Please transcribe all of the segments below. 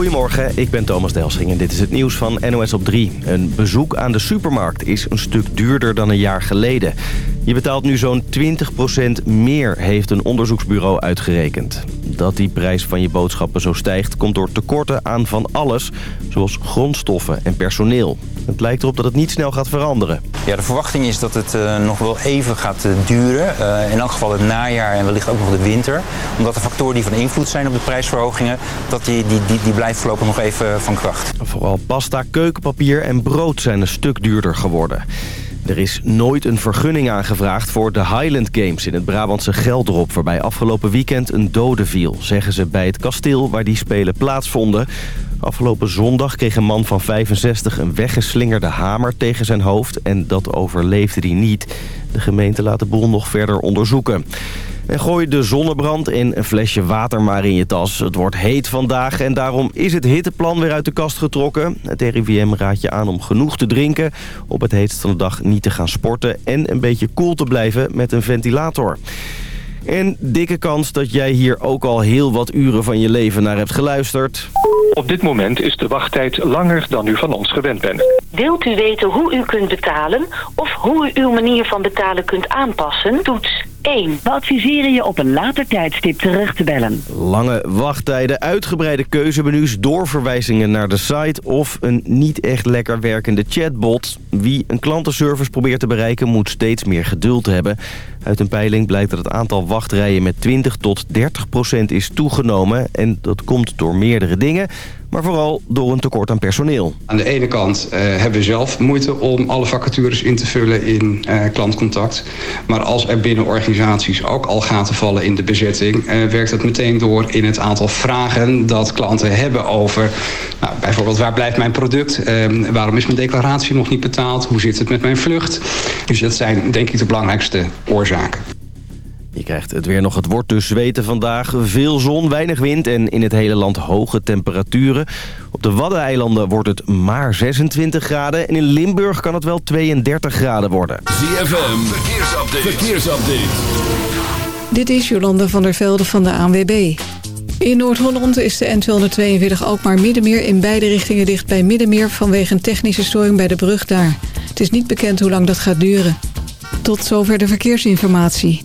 Goedemorgen, ik ben Thomas Delsing en dit is het nieuws van NOS op 3. Een bezoek aan de supermarkt is een stuk duurder dan een jaar geleden. Je betaalt nu zo'n 20% meer, heeft een onderzoeksbureau uitgerekend. Dat die prijs van je boodschappen zo stijgt... komt door tekorten aan van alles, zoals grondstoffen en personeel. Het lijkt erop dat het niet snel gaat veranderen. Ja, de verwachting is dat het uh, nog wel even gaat uh, duren. Uh, in elk geval het najaar en wellicht ook nog de winter. Omdat de factoren die van invloed zijn op de prijsverhogingen... dat die, die, die, die blijft voorlopig nog even van kracht. Vooral pasta, keukenpapier en brood zijn een stuk duurder geworden. Er is nooit een vergunning aangevraagd voor de Highland Games in het Brabantse Geldrop... waarbij afgelopen weekend een dode viel, zeggen ze bij het kasteel waar die spelen plaatsvonden. Afgelopen zondag kreeg een man van 65 een weggeslingerde hamer tegen zijn hoofd... en dat overleefde hij niet. De gemeente laat de boel nog verder onderzoeken. En gooi de zonnebrand en een flesje water maar in je tas. Het wordt heet vandaag en daarom is het hitteplan weer uit de kast getrokken. Het RIVM raadt je aan om genoeg te drinken, op het heetst van de dag niet te gaan sporten... en een beetje koel te blijven met een ventilator. En dikke kans dat jij hier ook al heel wat uren van je leven naar hebt geluisterd. Op dit moment is de wachttijd langer dan u van ons gewend bent. Wilt u weten hoe u kunt betalen of hoe u uw manier van betalen kunt aanpassen? Toets 1. We adviseren je op een later tijdstip terug te bellen. Lange wachttijden, uitgebreide keuzemenu's, doorverwijzingen naar de site... of een niet echt lekker werkende chatbot. Wie een klantenservice probeert te bereiken moet steeds meer geduld hebben. Uit een peiling blijkt dat het aantal wachtrijen met 20 tot 30 procent is toegenomen. En dat komt door meerdere dingen maar vooral door een tekort aan personeel. Aan de ene kant uh, hebben we zelf moeite om alle vacatures in te vullen in uh, klantcontact. Maar als er binnen organisaties ook al gaten vallen in de bezetting... Uh, werkt dat meteen door in het aantal vragen dat klanten hebben over... Nou, bijvoorbeeld waar blijft mijn product? waarom is mijn declaratie nog niet betaald? Hoe zit het met mijn vlucht? Dus dat zijn denk ik de belangrijkste oorzaken. Je krijgt het weer nog. Het wordt dus zweten vandaag. Veel zon, weinig wind en in het hele land hoge temperaturen. Op de Waddeneilanden wordt het maar 26 graden. En in Limburg kan het wel 32 graden worden. ZFM, verkeersupdate. verkeersupdate. Dit is Jolanda van der Velde van de ANWB. In Noord-Holland is de N242 ook maar Middenmeer in beide richtingen dicht bij Middenmeer... vanwege een technische storing bij de brug daar. Het is niet bekend hoe lang dat gaat duren. Tot zover de verkeersinformatie.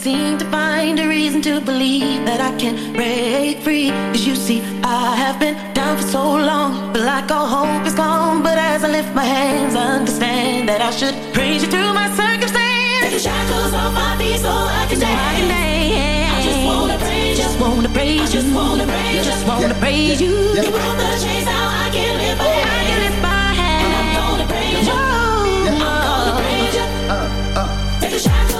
seem to find a reason to believe that I can break free. Cause you see, I have been down for so long. But like all hope is gone. But as I lift my hands, I understand that I should praise you through my circumstance. Take the shackles off my feet so I can dance. I can dance. I just wanna praise you. Just wanna praise I just wanna praise you. Just wanna yeah. praise yeah. you. Yeah. You broke the chains, now I can live my oh, I can lift my hands. And I'm gonna praise you. Whoa. I'm gonna praise you. Uh, uh. uh. Take the shackles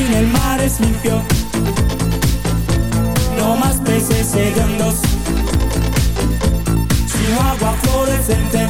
fin el mar es limpio. No más peces segundos. Su agua fluorescente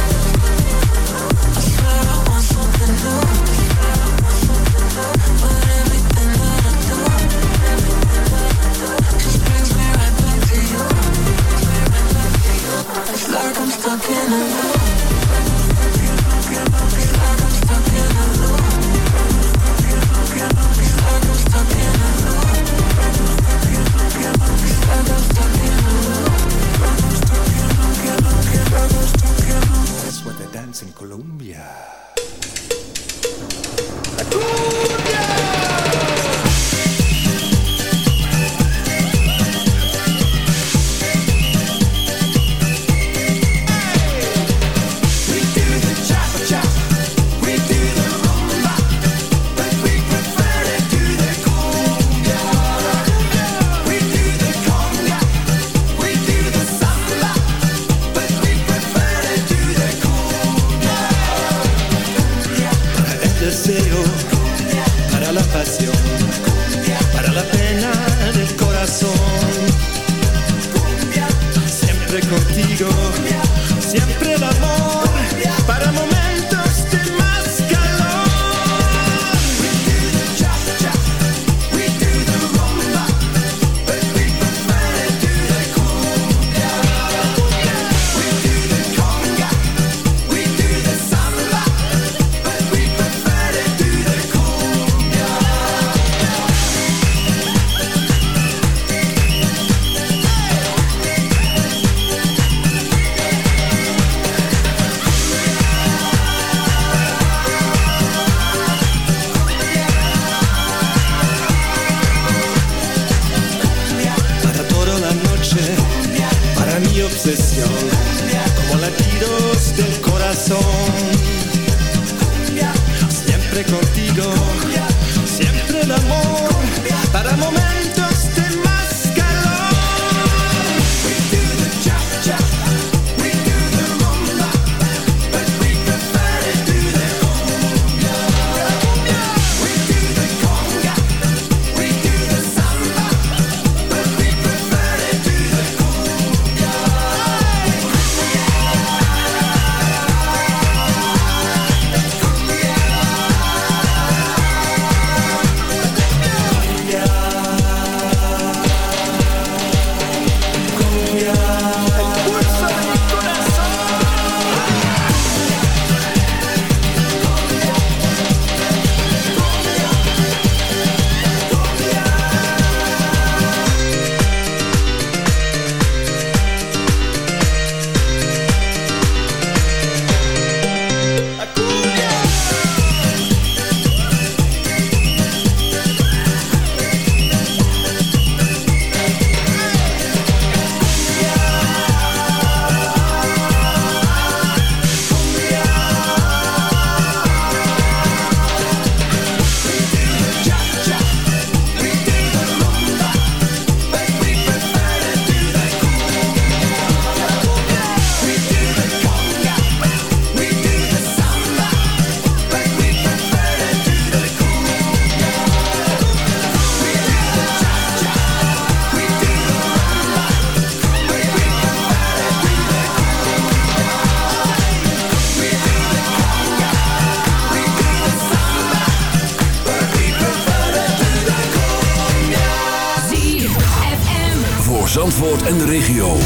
Zandvoort en de regio.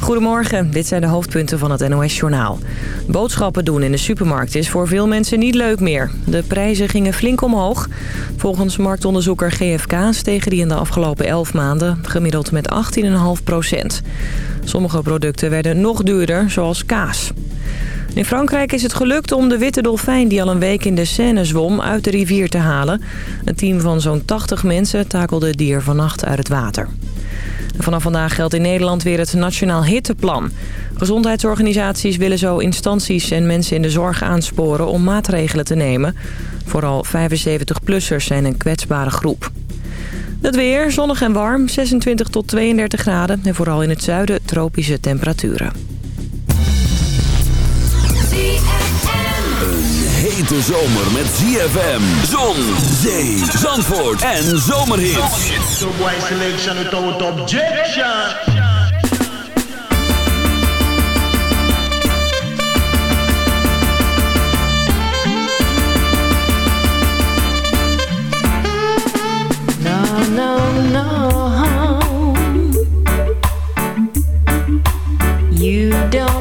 Goedemorgen, dit zijn de hoofdpunten van het NOS-journaal. Boodschappen doen in de supermarkt is voor veel mensen niet leuk meer. De prijzen gingen flink omhoog. Volgens marktonderzoeker GFK stegen die in de afgelopen 11 maanden gemiddeld met 18,5 procent. Sommige producten werden nog duurder, zoals kaas. In Frankrijk is het gelukt om de witte dolfijn die al een week in de Seine zwom uit de rivier te halen. Een team van zo'n 80 mensen takelde het dier vannacht uit het water. Vanaf vandaag geldt in Nederland weer het Nationaal Hitteplan. Gezondheidsorganisaties willen zo instanties en mensen in de zorg aansporen om maatregelen te nemen. Vooral 75-plussers zijn een kwetsbare groep. Het weer, zonnig en warm, 26 tot 32 graden. En vooral in het zuiden tropische temperaturen. Hete zomer met ZFM, zon, zee, zandvoort en zomerhits. So boy selection without objection. No, no, no. You don't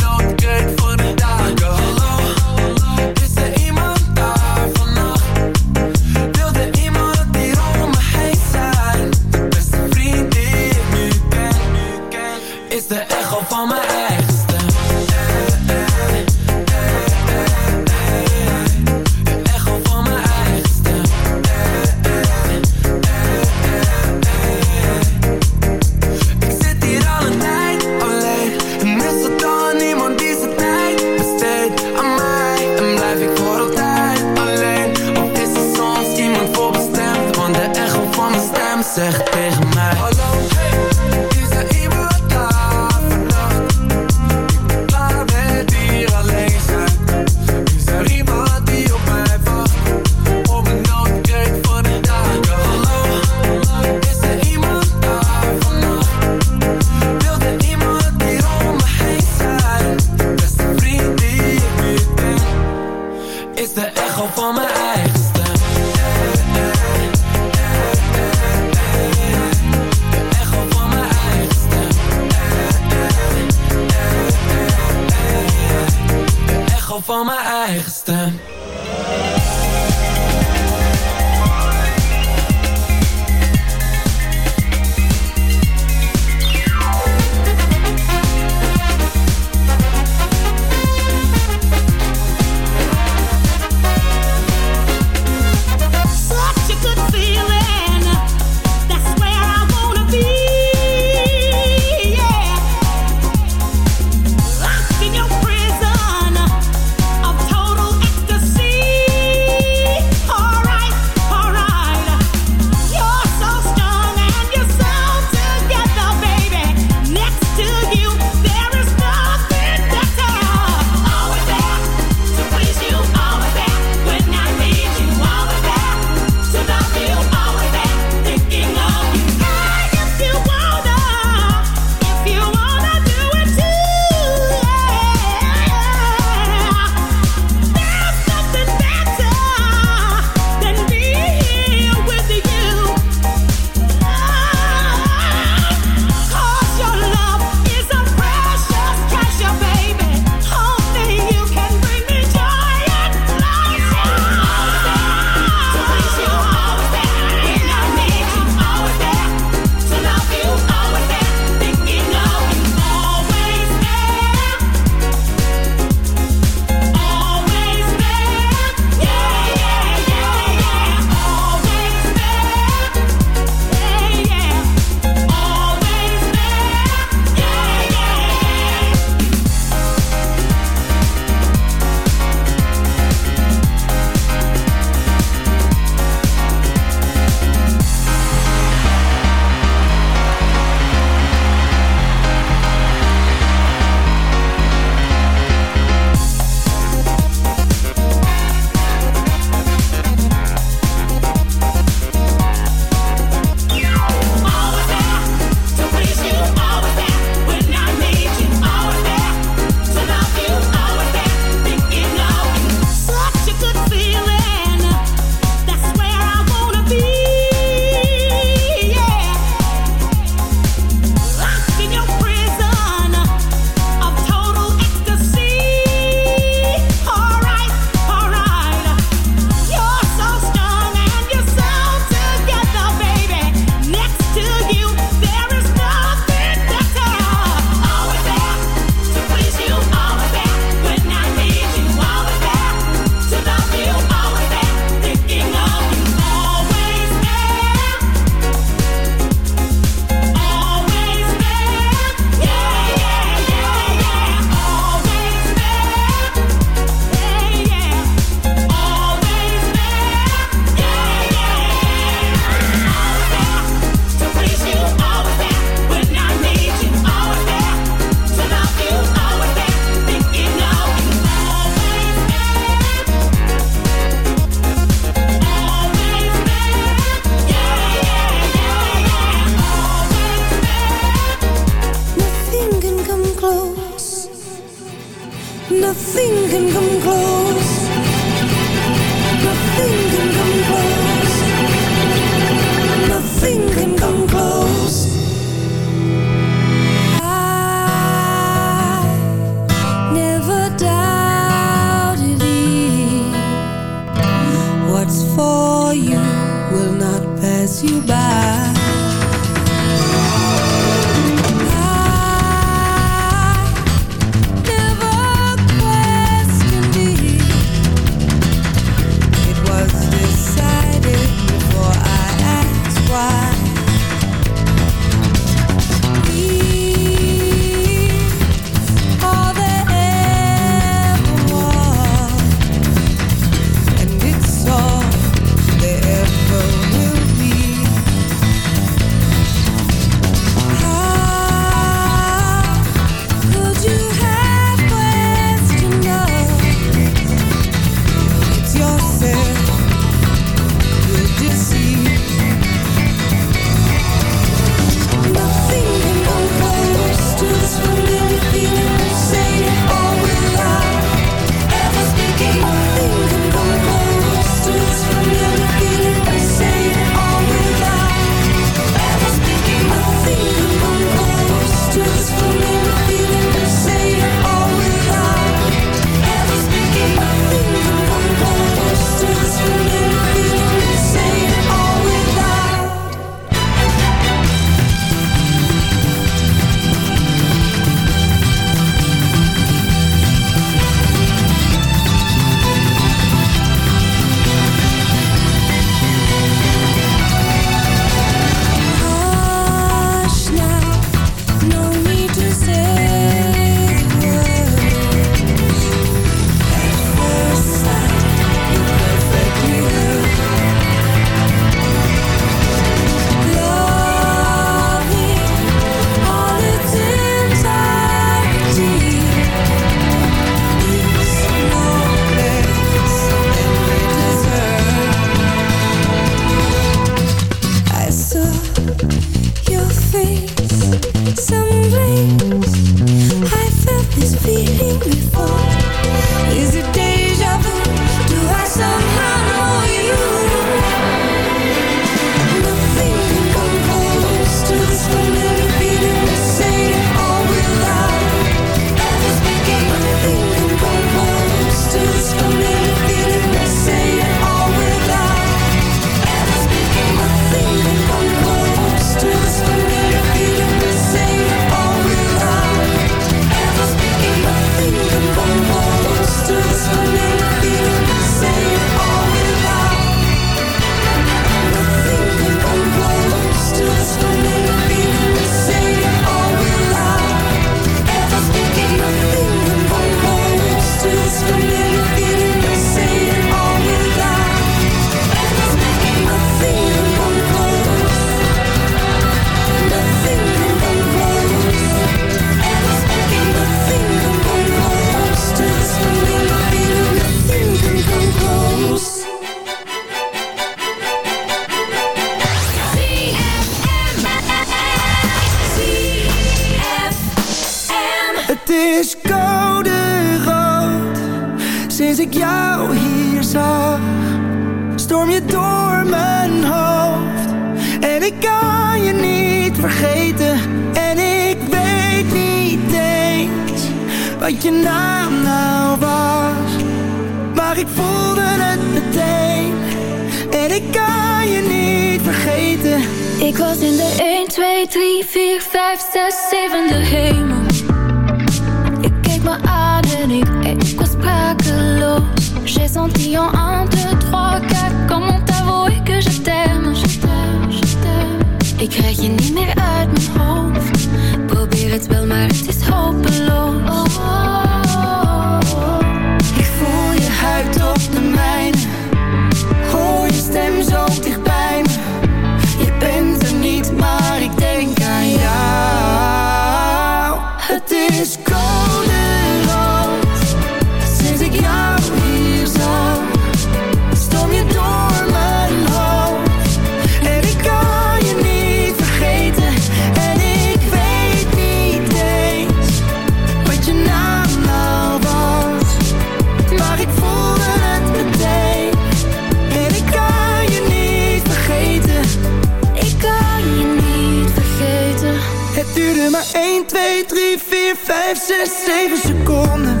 zes, zeven seconden.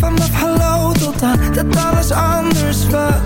Vanaf hallo tot aan dat alles anders was.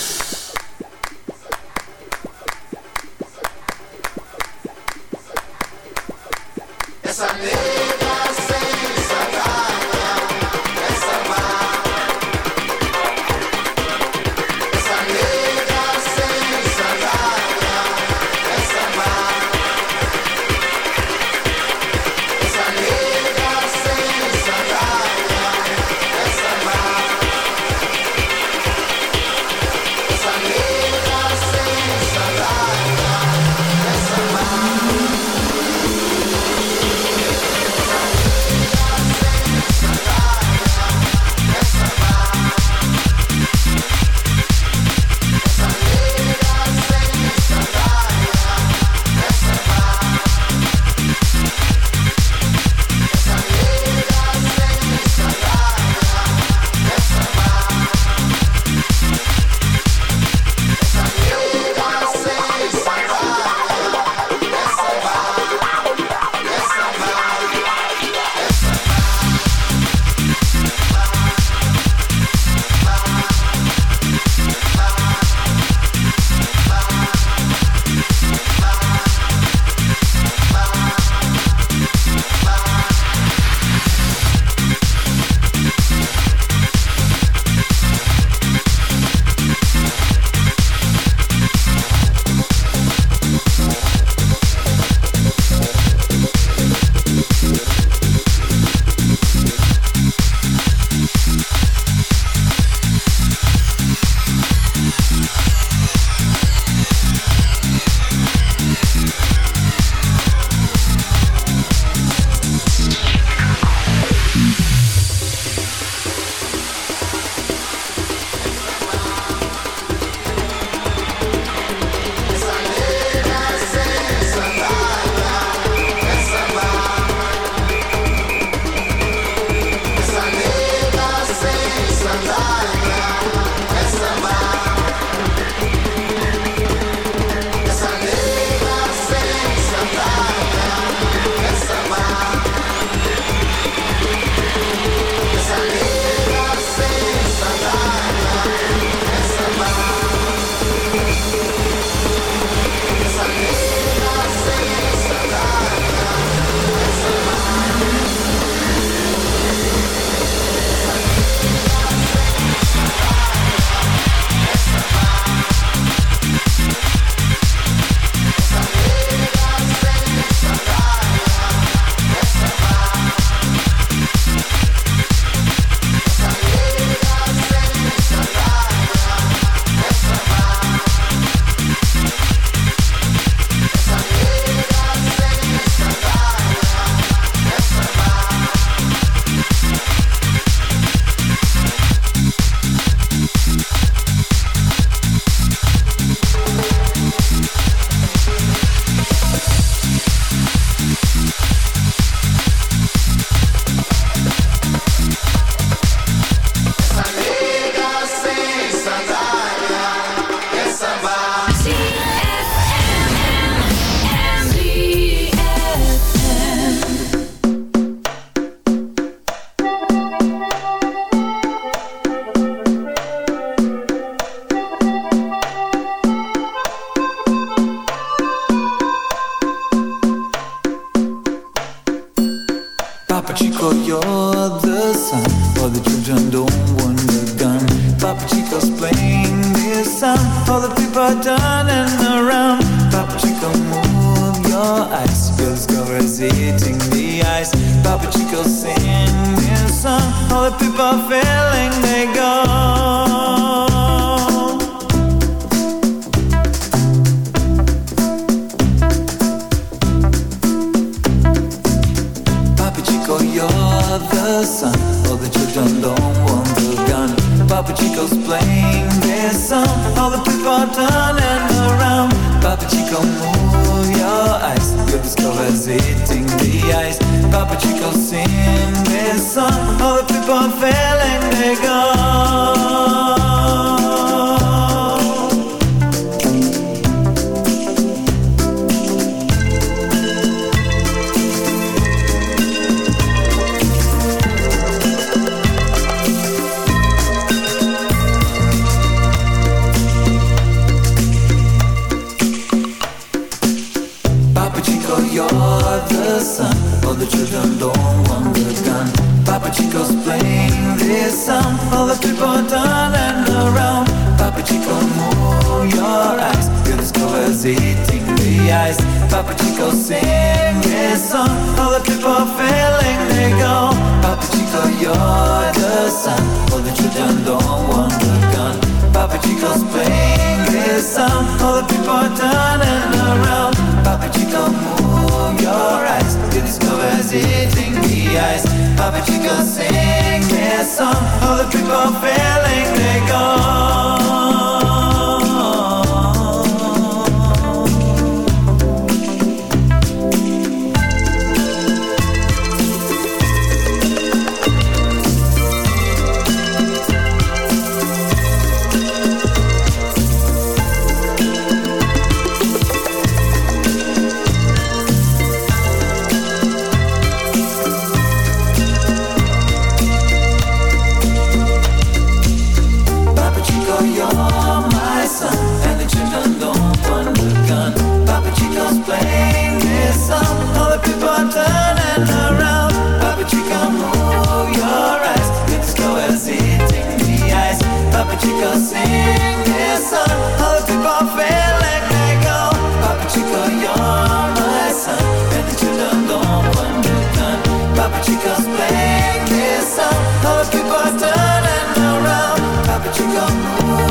Thank you.